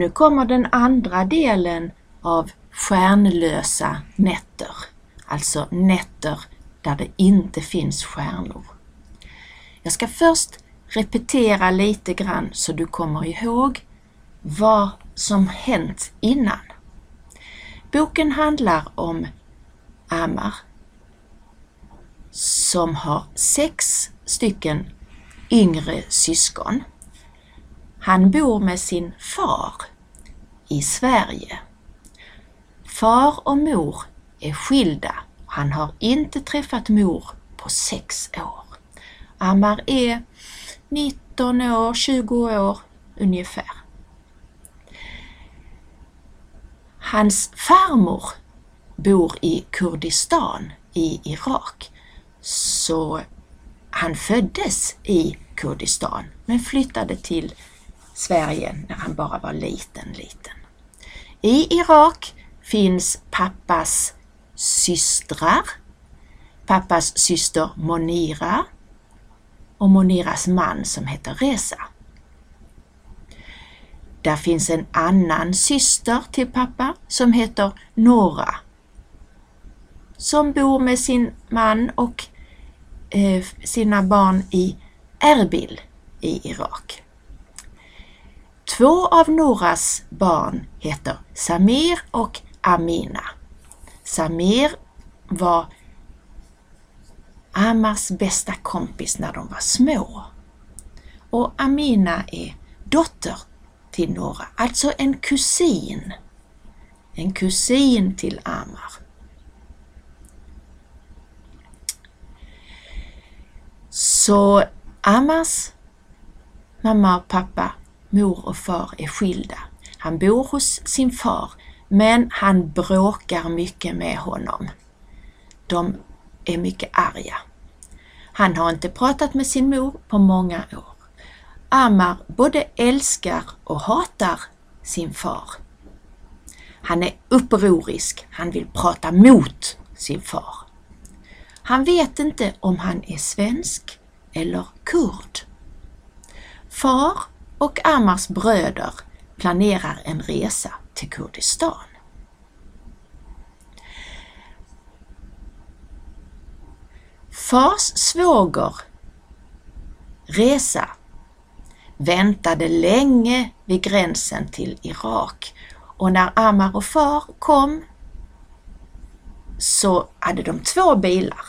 Nu kommer den andra delen av stjärnlösa nätter, alltså nätter där det inte finns stjärnor. Jag ska först repetera lite grann så du kommer ihåg vad som hänt innan. Boken handlar om Amar som har sex stycken yngre syskon. Han bor med sin far i Sverige. Far och mor är skilda. Han har inte träffat mor på sex år. Ammar är 19 år, 20 år ungefär. Hans farmor bor i Kurdistan i Irak. Så han föddes i Kurdistan men flyttade till Sverige när han bara var liten, liten. I Irak finns pappas systrar, pappas syster Monira och Moniras man som heter Reza. Där finns en annan syster till pappa som heter Nora som bor med sin man och eh, sina barn i Erbil i Irak. Två av Noras barn heter Samir och Amina. Samir var Amars bästa kompis när de var små. Och Amina är dotter till Nora, alltså en kusin. En kusin till Amar. Så Amas mamma och pappa, mor och far är skilda. Han bor hos sin far men han bråkar mycket med honom. De är mycket arga. Han har inte pratat med sin mor på många år. Amar både älskar och hatar sin far. Han är upprorisk, han vill prata mot sin far. Han vet inte om han är svensk eller kurd. Far och Amars bröder planerar en resa till Kurdistan. Fars svåger Resa väntade länge vid gränsen till Irak och när Amar och far kom så hade de två bilar.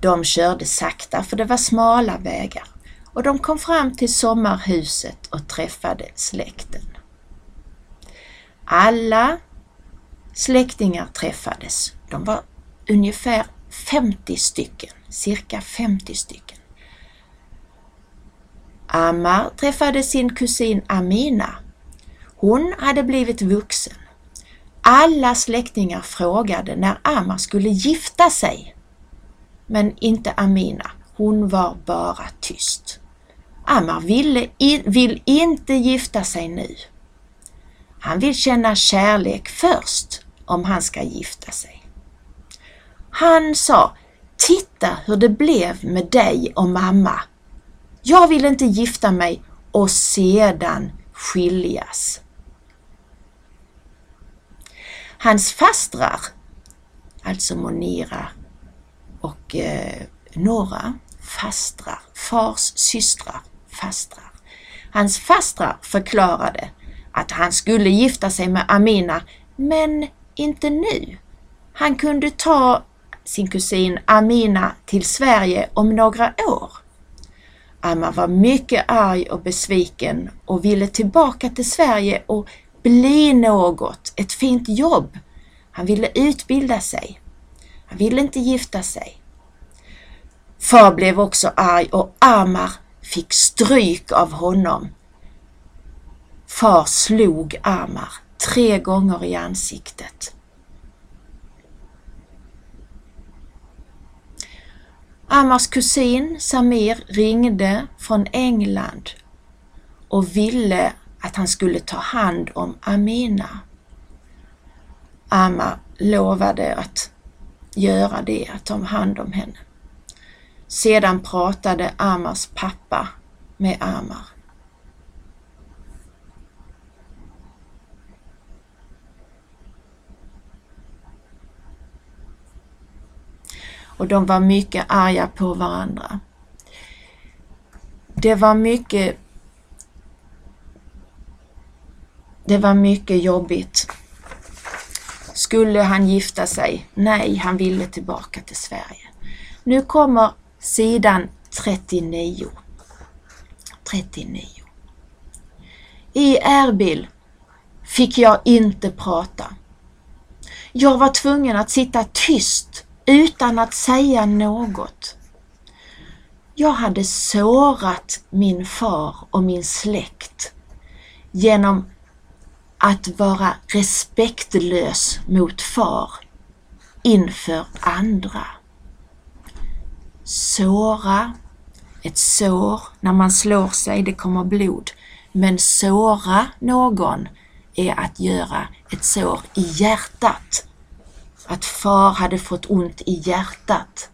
De körde sakta för det var smala vägar och de kom fram till sommarhuset och träffade släkten. Alla släktingar träffades. De var ungefär 50 stycken, cirka 50 stycken. Ammar träffade sin kusin Amina. Hon hade blivit vuxen. Alla släktingar frågade när Ammar skulle gifta sig. Men inte Amina, hon var bara tyst. Ammar ville, vill inte gifta sig nu. Han vill känna kärlek först om han ska gifta sig. Han sa, titta hur det blev med dig och mamma. Jag vill inte gifta mig och sedan skiljas. Hans fastrar, alltså Monira och eh, Nora, fastrar, fars systrar, fastrar. Hans fastrar förklarade att han skulle gifta sig med Amina, men inte nu. Han kunde ta sin kusin Amina till Sverige om några år. Amma var mycket arg och besviken och ville tillbaka till Sverige och bli något, ett fint jobb. Han ville utbilda sig. Han ville inte gifta sig. Far blev också arg och Amar fick stryk av honom. Far slog Amar tre gånger i ansiktet. Amars kusin Samir ringde från England och ville att han skulle ta hand om Amina. Amar lovade att göra det, att ta hand om henne. Sedan pratade Amars pappa med Amar. Och de var mycket arga på varandra. Det var mycket Det var mycket jobbigt. Skulle han gifta sig? Nej, han ville tillbaka till Sverige. Nu kommer sidan 39. 39. I Erbil fick jag inte prata. Jag var tvungen att sitta tyst utan att säga något. Jag hade sårat min far och min släkt genom att vara respektlös mot far inför andra. Såra, ett sår, när man slår sig, det kommer blod. Men såra någon är att göra ett sår i hjärtat. Att far hade fått ont i hjärtat.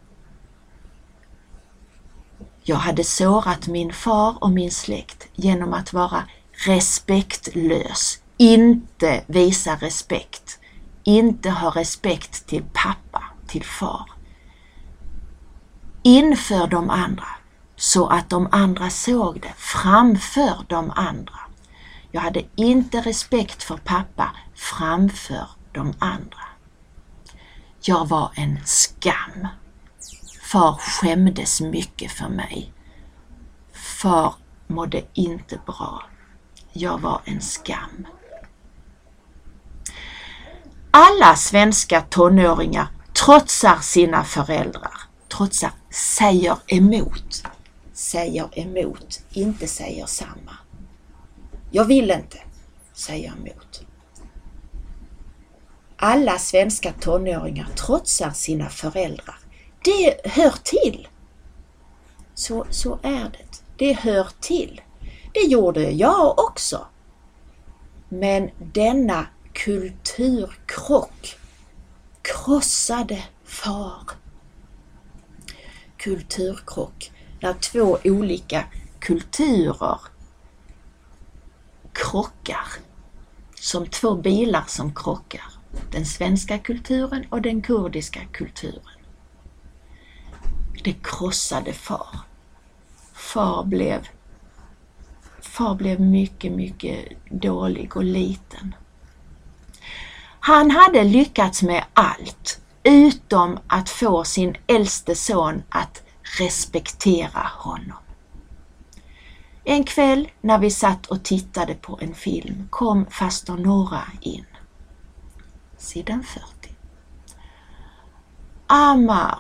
Jag hade sårat min far och min släkt genom att vara respektlös, inte visa respekt, inte ha respekt till pappa, till far. Inför de andra, så att de andra såg det, framför de andra. Jag hade inte respekt för pappa framför de andra. Jag var en skam. Far skämdes mycket för mig. Far mådde inte bra. Jag var en skam. Alla svenska tonåringar trotsar sina föräldrar, trotsar, säger emot, säger emot, inte säger samma. Jag vill inte, säger emot. Alla svenska tonåringar trotsar sina föräldrar. Det hör till. Så, så är det. Det hör till. Det gjorde jag också. Men denna kulturkrock krossade far. Kulturkrock, när två olika kulturer krockar. Som två bilar som krockar. Den svenska kulturen och den kurdiska kulturen. Det krossade far. Far blev Far blev mycket, mycket dålig och liten. Han hade lyckats med allt utom att få sin äldste son att respektera honom. En kväll när vi satt och tittade på en film kom faster Nora in. Sidan 40. Amar,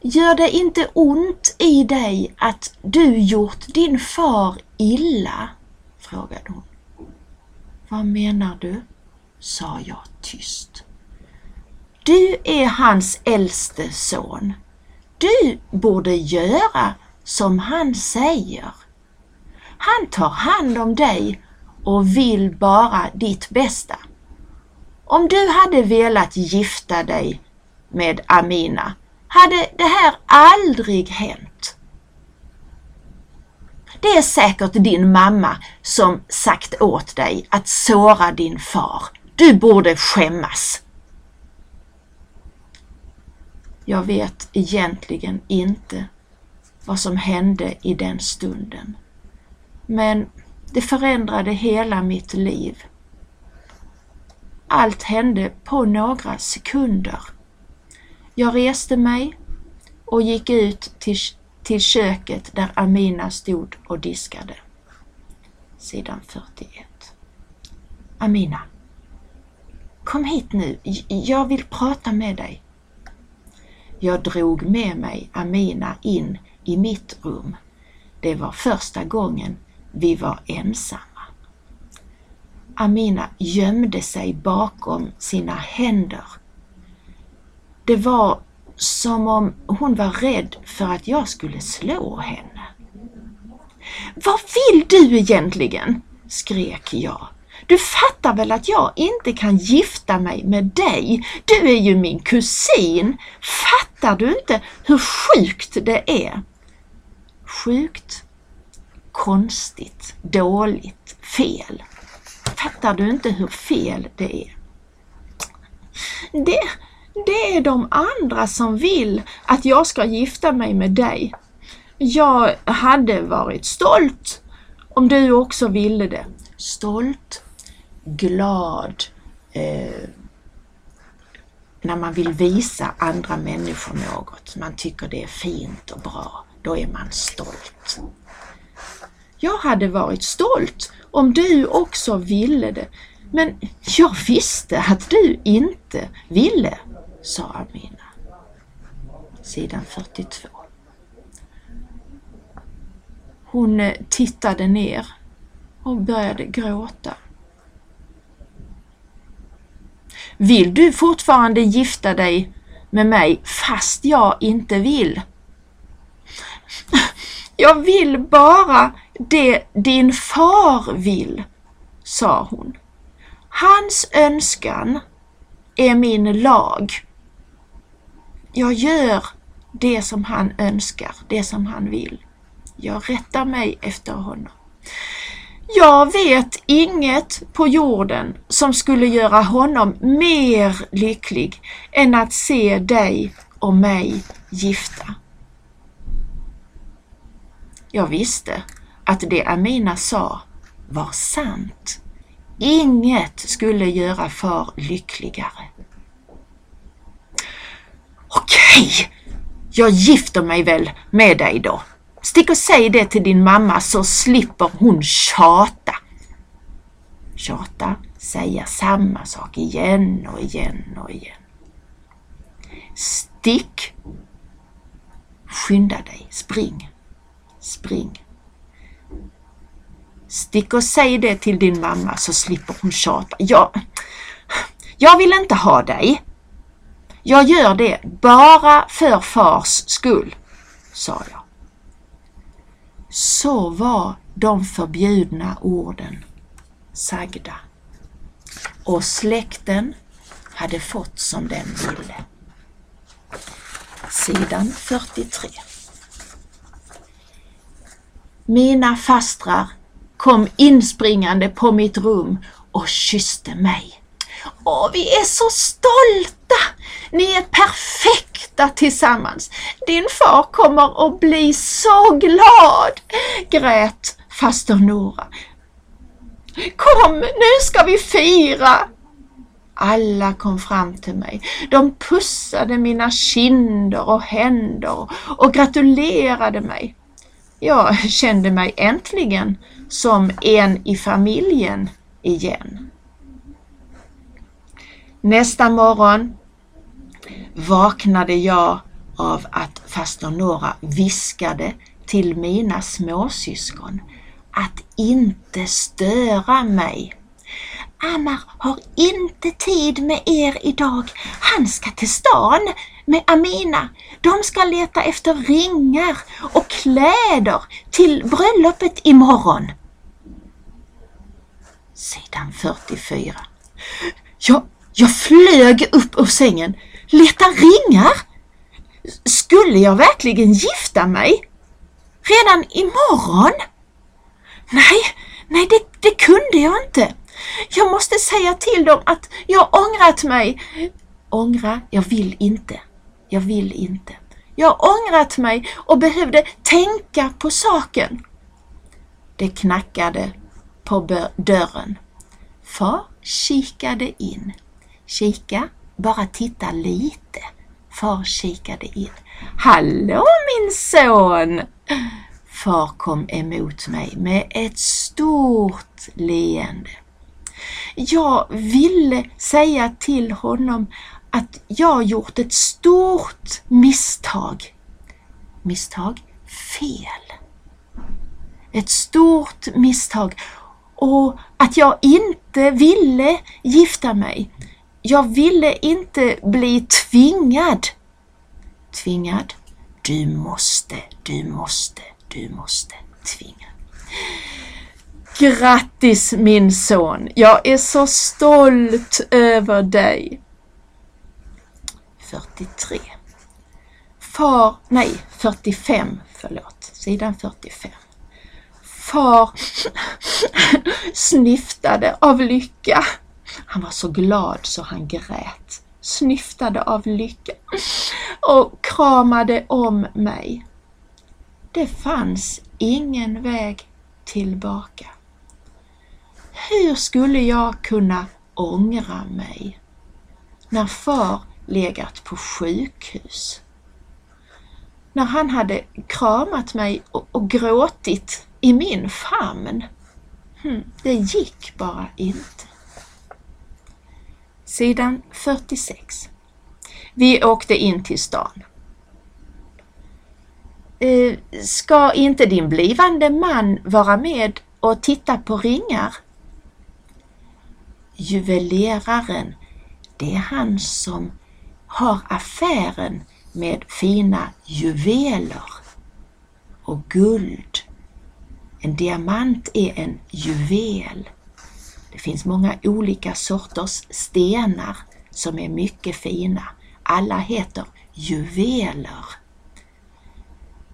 gör det inte ont i dig att du gjort din far illa? frågade hon. Vad menar du? sa jag tyst. Du är hans äldste son. Du borde göra som han säger. Han tar hand om dig och vill bara ditt bästa. Om du hade velat gifta dig med Amina hade det här aldrig hänt. Det är säkert din mamma som sagt åt dig att såra din far. Du borde skämmas. Jag vet egentligen inte vad som hände i den stunden. Men det förändrade hela mitt liv. Allt hände på några sekunder. Jag reste mig och gick ut till, till köket där Amina stod och diskade. Sidan 41. Amina, kom hit nu, jag vill prata med dig. Jag drog med mig Amina in i mitt rum. Det var första gången vi var ensamma. Amina gömde sig bakom sina händer. Det var som om hon var rädd för att jag skulle slå henne. Vad vill du egentligen? skrek jag. Du fattar väl att jag inte kan gifta mig med dig? Du är ju min kusin! Fattar du inte hur sjukt det är? Sjukt, konstigt, dåligt, fel. Fattar du inte hur fel det är? Det, det är de andra som vill att jag ska gifta mig med dig. Jag hade varit stolt om du också ville det. Stolt, glad, eh, när man vill visa andra människor något, man tycker det är fint och bra, då är man stolt. Jag hade varit stolt om du också ville det, men jag visste att du inte ville, sa Amina. Sidan 42. Hon eh, tittade ner och började gråta. Vill du fortfarande gifta dig med mig fast jag inte vill? Jag vill bara det din far vill, sa hon. Hans önskan är min lag. Jag gör det som han önskar, det som han vill. Jag rättar mig efter honom. Jag vet inget på jorden som skulle göra honom mer lycklig än att se dig och mig gifta. Jag visste att det Amina sa var sant. Inget skulle göra far lyckligare. Okej, jag gifter mig väl med dig då. Stick och säg det till din mamma så slipper hon tjata. Tjata, säga samma sak igen och igen och igen. Stick! Skynda dig, spring, spring. Stick och säg det till din mamma så slipper hon tjata. Jag, jag vill inte ha dig. Jag gör det bara för fars skull, sa jag. Så var de förbjudna orden sagda och släkten hade fått som den ville. Sidan 43. Mina fastrar kom inspringande på mitt rum och kysste mig. Åh, vi är så stolta! Ni är perfekta tillsammans. Din far kommer att bli så glad, grät faster Nora. Kom, nu ska vi fira! Alla kom fram till mig. De pussade mina kinder och händer och gratulerade mig. Jag kände mig äntligen som en i familjen igen. Nästa morgon vaknade jag av att faster Nora viskade till mina småsyskon att inte störa mig. Ammar har inte tid med er idag. Han ska till stan med Amina. De ska leta efter ringar och kläder till bröllopet imorgon. Sidan 44. Jag, jag flög upp ur sängen. Leta ringar? Skulle jag verkligen gifta mig? Redan imorgon? Nej, nej det, det kunde jag inte. Jag måste säga till dem att jag ångrat mig. Ångra? Jag vill inte. Jag vill inte. Jag har ångrat mig och behövde tänka på saken. Det knackade på dörren. Far kikade in. Kika, bara titta lite. Far kikade in. Hallå min son! Far kom emot mig med ett stort leende. Jag ville säga till honom att jag gjort ett stort misstag. Misstag? Fel. Ett stort misstag och att jag inte ville gifta mig. Jag ville inte bli tvingad. Tvingad? Du måste, du måste, du måste. tvinga. Grattis min son! Jag är så stolt över dig. 43. Far, nej 45, förlåt, sidan 45. Far sniftade av lycka. Han var så glad så han grät. snyftade av lycka och kramade om mig. Det fanns ingen väg tillbaka. Hur skulle jag kunna ångra mig när far legat på sjukhus? När han hade kramat mig och, och gråtit i min famn. Hm, det gick bara inte. Sidan 46. Vi åkte in till stan. Eh, ska inte din blivande man vara med och titta på ringar? Juveleraren, det är han som har affären med fina juveler och guld. En diamant är en juvel. Det finns många olika sorters stenar som är mycket fina. Alla heter juveler.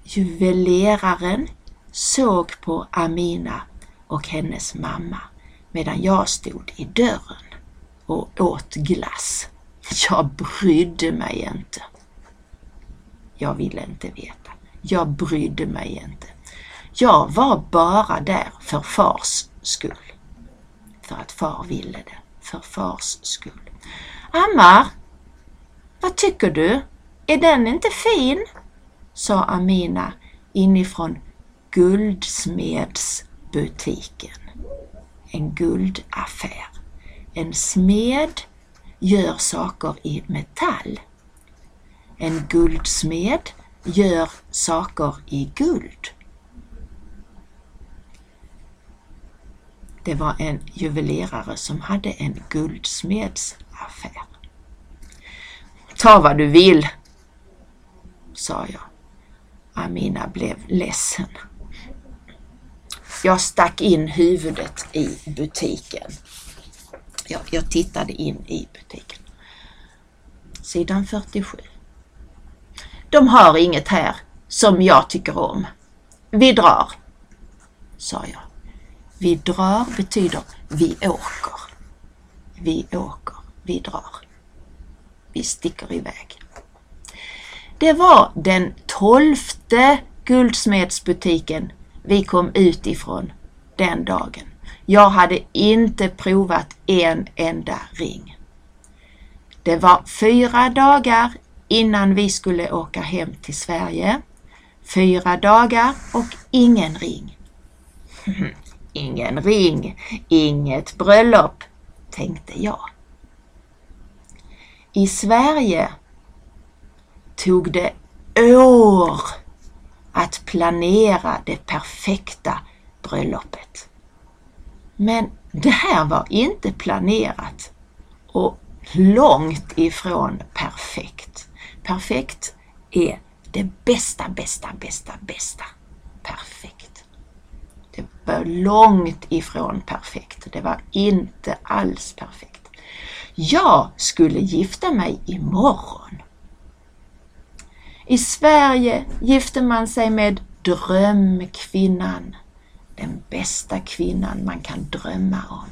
Juveleraren såg på Amina och hennes mamma medan jag stod i dörren och åt glass. Jag brydde mig inte. Jag ville inte veta. Jag brydde mig inte. Jag var bara där för fars skull. För att far ville det. För fars skull. Ammar, vad tycker du? Är den inte fin? sa Amina inifrån guldsmedsbutiken. En guldaffär. En smed gör saker i metall. En guldsmed gör saker i guld. Det var en juvelerare som hade en guldsmedsaffär. Ta vad du vill, sa jag. Amina blev ledsen. Jag stack in huvudet i butiken. Jag, jag tittade in i butiken. Sidan 47. De har inget här som jag tycker om. Vi drar, sa jag. Vi drar betyder vi åker. Vi åker, vi drar. Vi sticker iväg. Det var den tolfte guldsmedsbutiken vi kom ut ifrån den dagen. Jag hade inte provat en enda ring. Det var fyra dagar innan vi skulle åka hem till Sverige. Fyra dagar och ingen ring ingen ring, inget bröllop, tänkte jag. I Sverige tog det år att planera det perfekta bröllopet. Men det här var inte planerat och långt ifrån perfekt. Perfekt är det bästa, bästa, bästa, bästa. Perfekt. Långt ifrån perfekt. Det var inte alls perfekt. Jag skulle gifta mig imorgon. I Sverige gifte man sig med drömkvinnan. Den bästa kvinnan man kan drömma om.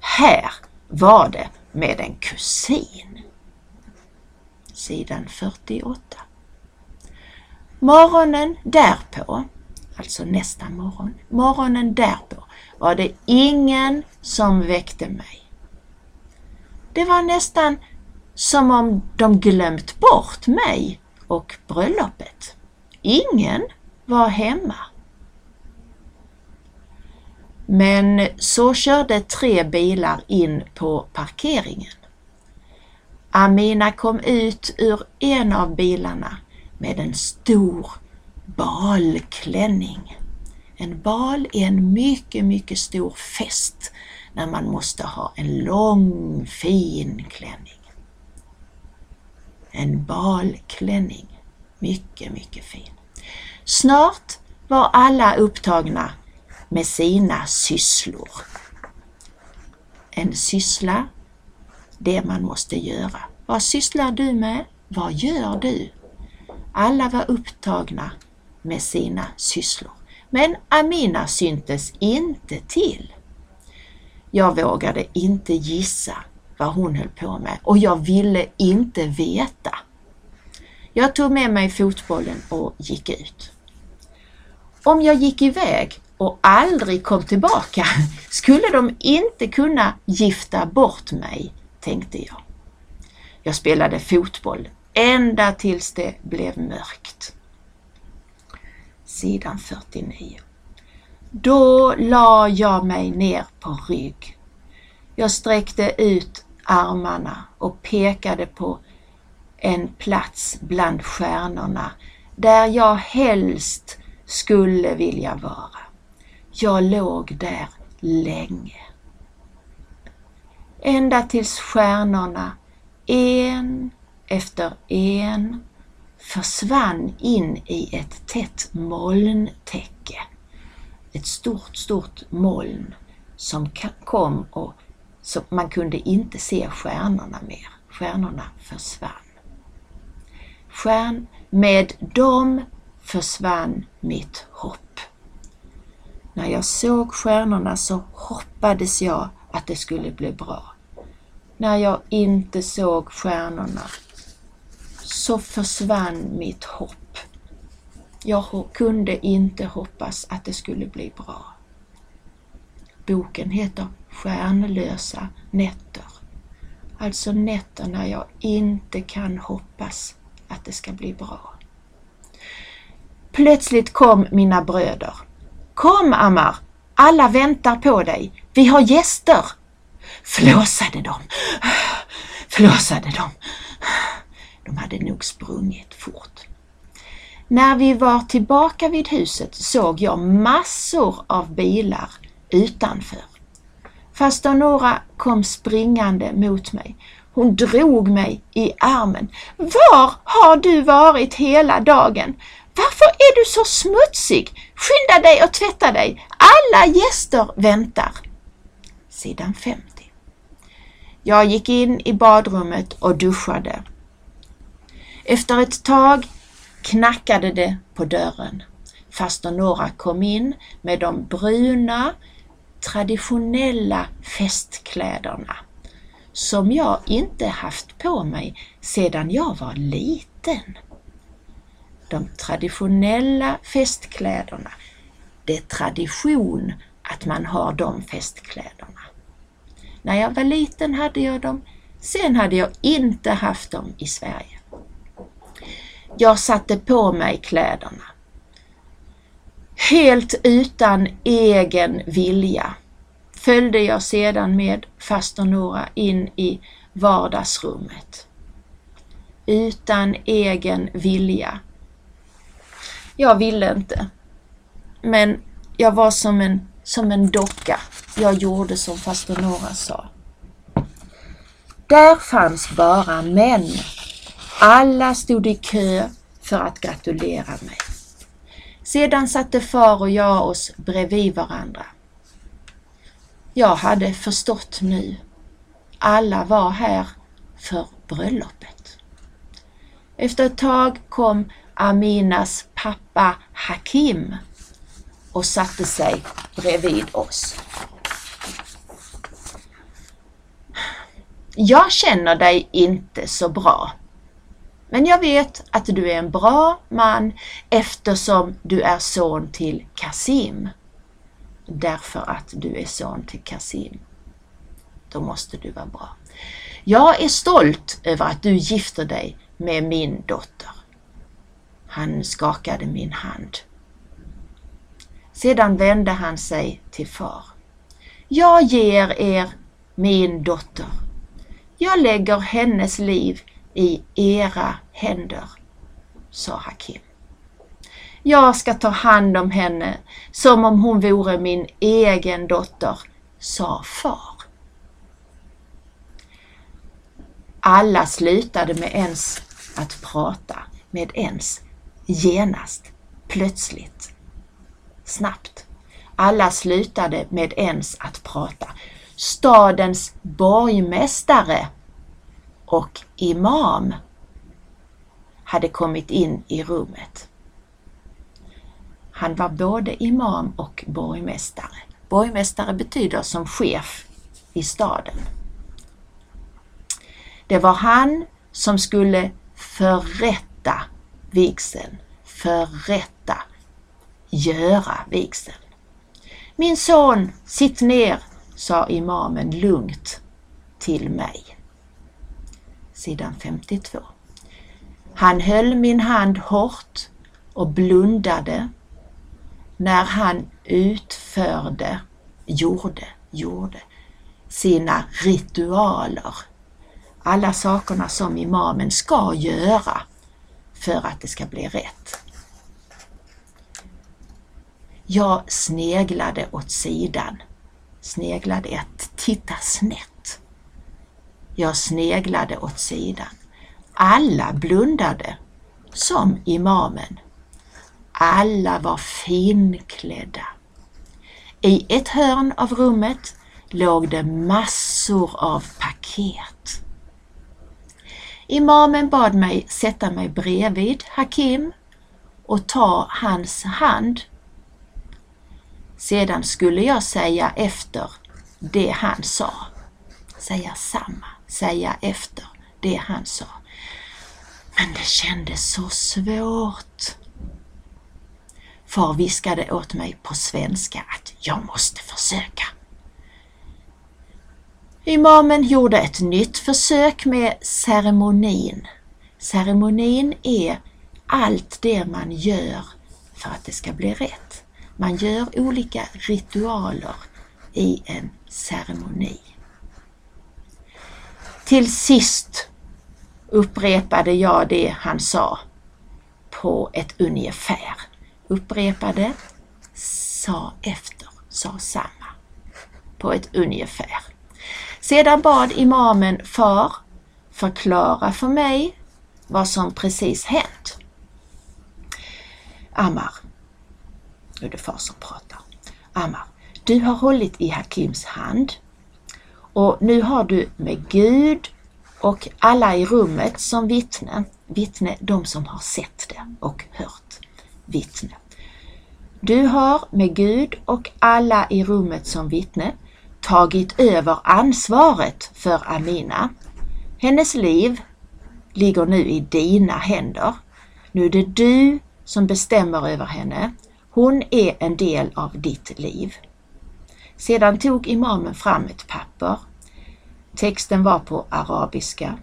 Här var det med en kusin. Sidan 48. Morgonen därpå, alltså nästa morgon, morgonen därpå var det ingen som väckte mig. Det var nästan som om de glömt bort mig och bröllopet. Ingen var hemma. Men så körde tre bilar in på parkeringen. Amina kom ut ur en av bilarna med en stor balklänning. En bal är en mycket, mycket stor fest när man måste ha en lång fin klänning. En balklänning. Mycket, mycket fin. Snart var alla upptagna med sina sysslor. En syssla, det man måste göra. Vad sysslar du med? Vad gör du? Alla var upptagna med sina sysslor. Men Amina syntes inte till. Jag vågade inte gissa vad hon höll på med och jag ville inte veta. Jag tog med mig fotbollen och gick ut. Om jag gick iväg och aldrig kom tillbaka skulle de inte kunna gifta bort mig, tänkte jag. Jag spelade fotboll ända tills det blev mörkt. Sidan 49. Då la jag mig ner på rygg. Jag sträckte ut armarna och pekade på en plats bland stjärnorna där jag helst skulle vilja vara. Jag låg där länge. Ända tills stjärnorna en efter en försvann in i ett tätt molntäcke. Ett stort, stort moln som kom och så man kunde inte se stjärnorna mer. Stjärnorna försvann. Stjärn, med dem försvann mitt hopp. När jag såg stjärnorna så hoppades jag att det skulle bli bra. När jag inte såg stjärnorna så försvann mitt hopp. Jag kunde inte hoppas att det skulle bli bra. Boken heter Stjärnlösa nätter. Alltså nätter när jag inte kan hoppas att det ska bli bra. Plötsligt kom mina bröder. Kom Ammar, alla väntar på dig. Vi har gäster. Flåsade de. Flåsade de. De hade nog sprungit fort. När vi var tillbaka vid huset såg jag massor av bilar utanför. Faster Nora kom springande mot mig. Hon drog mig i armen. Var har du varit hela dagen? Varför är du så smutsig? Skynda dig och tvätta dig. Alla gäster väntar. Sidan 50. Jag gick in i badrummet och duschade. Efter ett tag knackade det på dörren. Faster Nora kom in med de bruna traditionella festkläderna som jag inte haft på mig sedan jag var liten. De traditionella festkläderna. Det är tradition att man har de festkläderna. När jag var liten hade jag dem, sen hade jag inte haft dem i Sverige. Jag satte på mig kläderna. Helt utan egen vilja följde jag sedan med faster Nora in i vardagsrummet. Utan egen vilja. Jag ville inte. Men jag var som en, som en docka. Jag gjorde som faster Nora sa. Där fanns bara män. Alla stod i kö för att gratulera mig. Sedan satte far och jag oss bredvid varandra. Jag hade förstått nu. Alla var här för bröllopet. Efter ett tag kom Aminas pappa Hakim och satte sig bredvid oss. Jag känner dig inte så bra, men jag vet att du är en bra man eftersom du är son till Kasim. Därför att du är son till Kasim. Då måste du vara bra. Jag är stolt över att du gifter dig med min dotter. Han skakade min hand. Sedan vände han sig till far. Jag ger er min dotter. Jag lägger hennes liv i era händer, sa Hakim. Jag ska ta hand om henne som om hon vore min egen dotter, sa far. Alla slutade med ens att prata, med ens, genast, plötsligt, snabbt. Alla slutade med ens att prata. Stadens borgmästare och imam hade kommit in i rummet. Han var både imam och borgmästare. Borgmästare betyder som chef i staden. Det var han som skulle förrätta vigseln. Förrätta. Göra vigseln. Min son, sitt ner, sa imamen lugnt till mig. Sidan 52. Han höll min hand hårt och blundade när han utförde, gjorde, gjorde sina ritualer. Alla sakerna som imamen ska göra för att det ska bli rätt. Jag sneglade åt sidan. Sneglade ett, titta snett. Jag sneglade åt sidan. Alla blundade, som imamen. Alla var finklädda. I ett hörn av rummet låg det massor av paket. Imamen bad mig sätta mig bredvid Hakim och ta hans hand. Sedan skulle jag säga efter det han sa. Säga samma, säga efter det han sa. Men det kändes så svårt. Far viskade åt mig på svenska att jag måste försöka. Imamen gjorde ett nytt försök med ceremonin. Ceremonin är allt det man gör för att det ska bli rätt. Man gör olika ritualer i en ceremoni. Till sist upprepade jag det han sa på ett ungefär. Upprepade, sa efter, sa samma. På ett ungefär. Sedan bad imamen far förklara för mig vad som precis hänt. Ammar, nu är det far som pratar. Ammar, du har hållit i Hakims hand och nu har du med Gud och alla i rummet som vittne, vittne de som har sett det och hört vittne. Du har med Gud och alla i rummet som vittne tagit över ansvaret för Amina. Hennes liv ligger nu i dina händer. Nu är det du som bestämmer över henne. Hon är en del av ditt liv. Sedan tog imamen fram ett papper. Texten var på arabiska.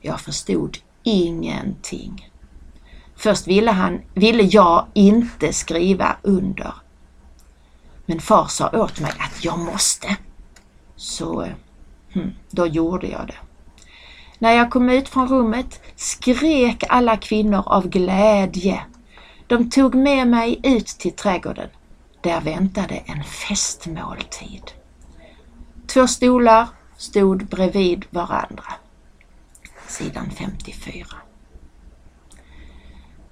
Jag förstod ingenting. Först ville, han, ville jag inte skriva under. Men far sa åt mig att jag måste. Så hm, då gjorde jag det. När jag kom ut från rummet skrek alla kvinnor av glädje. De tog med mig ut till trädgården. Där väntade en festmåltid. Två stolar stod bredvid varandra. Sidan 54.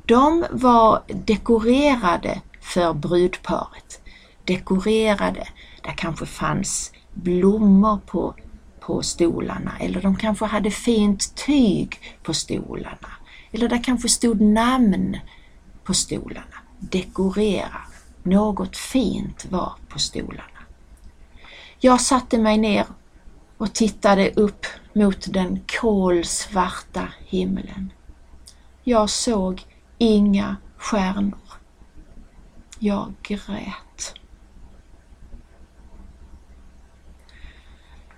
De var dekorerade för brudparet. Dekorerade. Där kanske fanns blommor på, på stolarna eller de kanske hade fint tyg på stolarna. Eller där kanske stod namn på stolarna. Dekorera. Något fint var på stolarna. Jag satte mig ner och tittade upp mot den kolsvarta himlen. Jag såg inga stjärnor. Jag grät.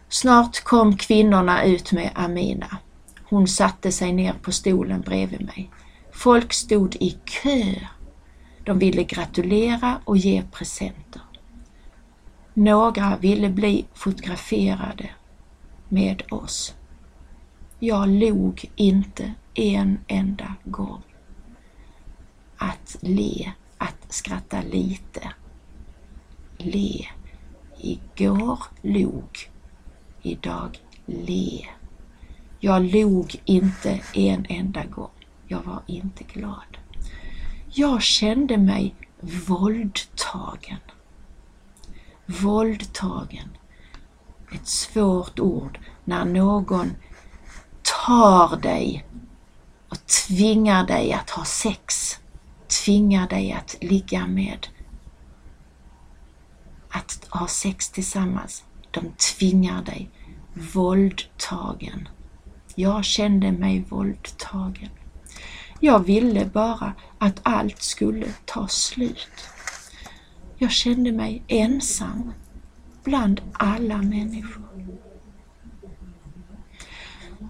Snart kom kvinnorna ut med Amina. Hon satte sig ner på stolen bredvid mig. Folk stod i kö. De ville gratulera och ge presenter. Några ville bli fotograferade med oss. Jag log inte en enda gång att le, att skratta lite. Le. Igår log, idag le. Jag log inte en enda gång. Jag var inte glad. Jag kände mig våldtagen. Våldtagen. Ett svårt ord när någon tar dig och tvingar dig att ha sex tvingar dig att ligga med, att ha sex tillsammans. De tvingar dig. Våldtagen. Jag kände mig våldtagen. Jag ville bara att allt skulle ta slut. Jag kände mig ensam bland alla människor.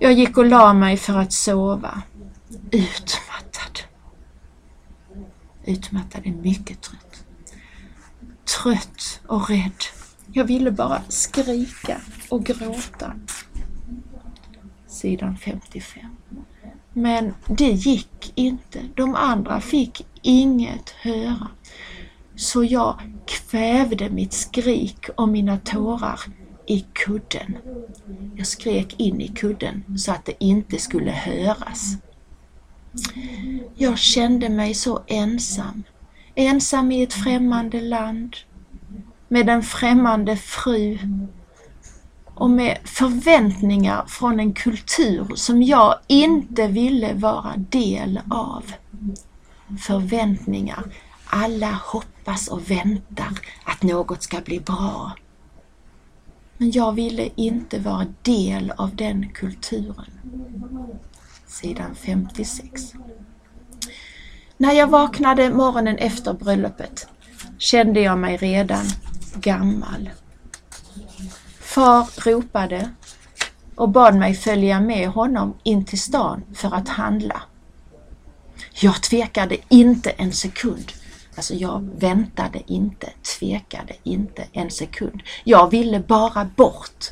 Jag gick och la mig för att sova, utmattad. Utmattad är mycket trött. Trött och rädd. Jag ville bara skrika och gråta. Sidan 55. Men det gick inte. De andra fick inget höra. Så jag kvävde mitt skrik och mina tårar i kudden. Jag skrek in i kudden så att det inte skulle höras. Jag kände mig så ensam. Ensam i ett främmande land med en främmande fru och med förväntningar från en kultur som jag inte ville vara del av. Förväntningar. Alla hoppas och väntar att något ska bli bra. Men jag ville inte vara del av den kulturen. Sidan 56. När jag vaknade morgonen efter bröllopet kände jag mig redan gammal. Far ropade och bad mig följa med honom in till stan för att handla. Jag tvekade inte en sekund. Alltså jag väntade inte, tvekade inte en sekund. Jag ville bara bort.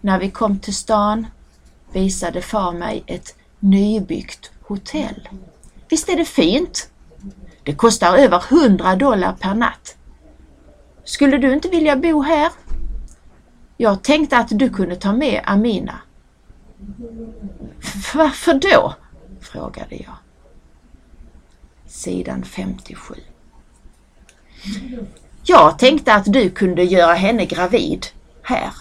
När vi kom till stan visade far mig ett nybyggt hotell. Visst är det fint? Det kostar över 100 dollar per natt. Skulle du inte vilja bo här? Jag tänkte att du kunde ta med Amina. Varför då? frågade jag. Sidan 57. Jag tänkte att du kunde göra henne gravid här,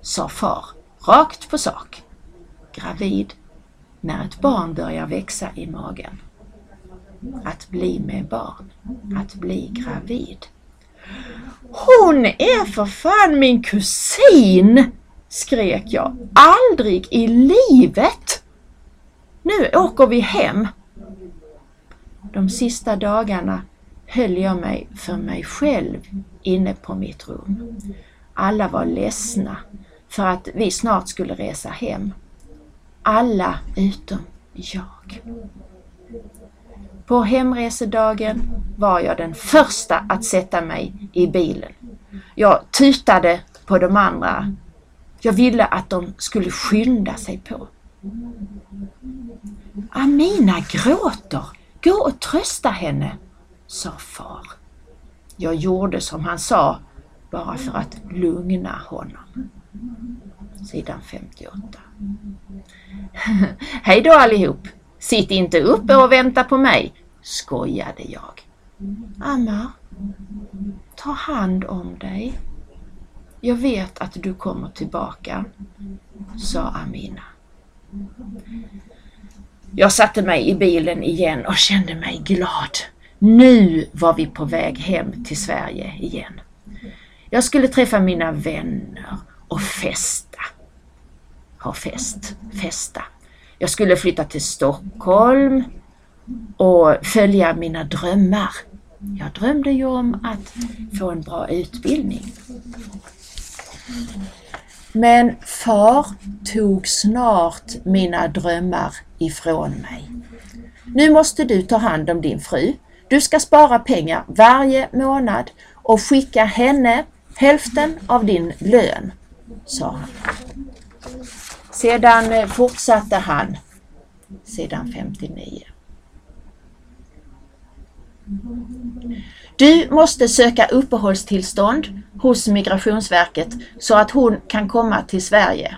sa far rakt på sak. Gravid när ett barn börjar växa i magen. Att bli med barn, att bli gravid. Hon är för fan min kusin! skrek jag. Aldrig i livet! Nu åker vi hem. De sista dagarna höll jag mig för mig själv inne på mitt rum. Alla var ledsna för att vi snart skulle resa hem. Alla utom jag. På hemresedagen var jag den första att sätta mig i bilen. Jag tutade på de andra. Jag ville att de skulle skynda sig på. Amina gråter. Gå och trösta henne, sa far. Jag gjorde som han sa bara för att lugna honom. Sidan 58. Hej då allihop! Sitt inte uppe och vänta på mig, skojade jag. Anna, ta hand om dig. Jag vet att du kommer tillbaka, sa Amina. Jag satte mig i bilen igen och kände mig glad. Nu var vi på väg hem till Sverige igen. Jag skulle träffa mina vänner och festa. Ha fest, festa. Jag skulle flytta till Stockholm och följa mina drömmar. Jag drömde ju om att få en bra utbildning. Men far tog snart mina drömmar ifrån mig. Nu måste du ta hand om din fru. Du ska spara pengar varje månad och skicka henne hälften av din lön, sa han. Sedan eh, fortsatte han, Sedan 59. Du måste söka uppehållstillstånd hos Migrationsverket så att hon kan komma till Sverige.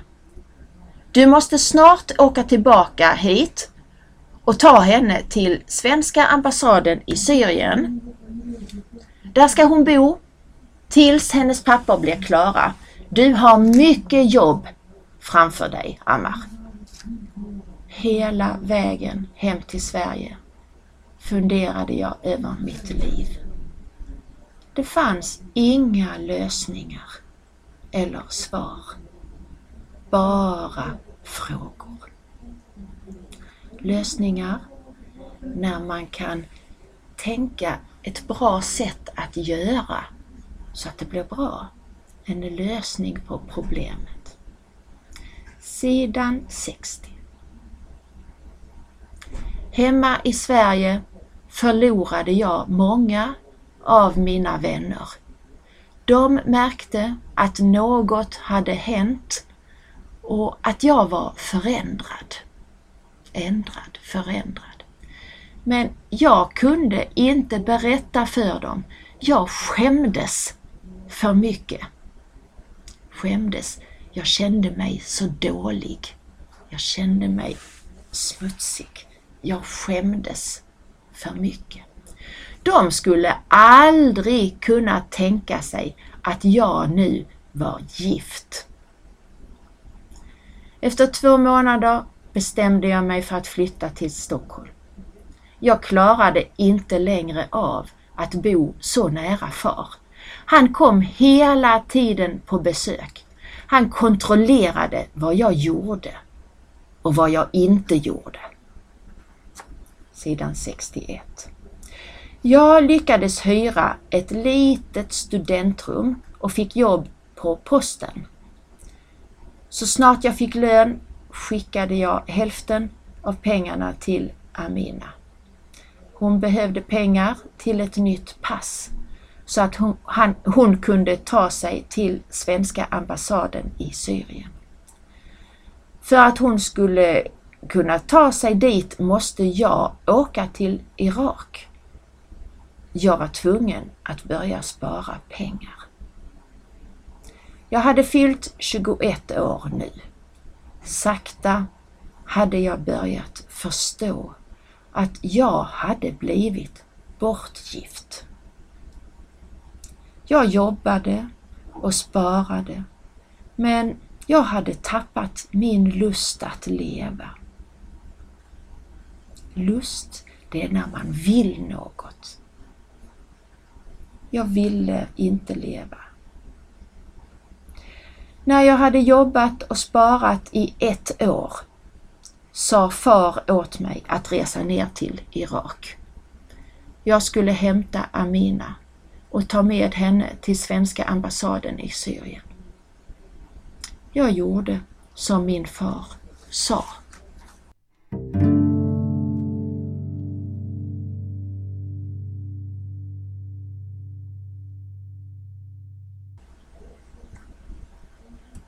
Du måste snart åka tillbaka hit och ta henne till svenska ambassaden i Syrien. Där ska hon bo tills hennes papper blir klara. Du har mycket jobb framför dig, Ammar. Hela vägen hem till Sverige funderade jag över mitt liv. Det fanns inga lösningar eller svar. Bara frågor. Lösningar när man kan tänka ett bra sätt att göra så att det blir bra. En lösning på problemet. Sidan 60. Hemma i Sverige förlorade jag många av mina vänner. De märkte att något hade hänt och att jag var förändrad. Ändrad, förändrad. Men jag kunde inte berätta för dem. Jag skämdes för mycket. Skämdes. Jag kände mig så dålig. Jag kände mig smutsig. Jag skämdes för mycket. De skulle aldrig kunna tänka sig att jag nu var gift. Efter två månader bestämde jag mig för att flytta till Stockholm. Jag klarade inte längre av att bo så nära far. Han kom hela tiden på besök. Han kontrollerade vad jag gjorde och vad jag inte gjorde. Sidan 61. Jag lyckades hyra ett litet studentrum och fick jobb på posten. Så snart jag fick lön skickade jag hälften av pengarna till Amina. Hon behövde pengar till ett nytt pass så att hon, han, hon kunde ta sig till svenska ambassaden i Syrien. För att hon skulle kunna ta sig dit måste jag åka till Irak. Jag var tvungen att börja spara pengar. Jag hade fyllt 21 år nu. Sakta hade jag börjat förstå att jag hade blivit bortgift. Jag jobbade och sparade men jag hade tappat min lust att leva. Lust, det är när man vill något. Jag ville inte leva. När jag hade jobbat och sparat i ett år sa far åt mig att resa ner till Irak. Jag skulle hämta Amina och ta med henne till svenska ambassaden i Syrien. Jag gjorde som min far sa.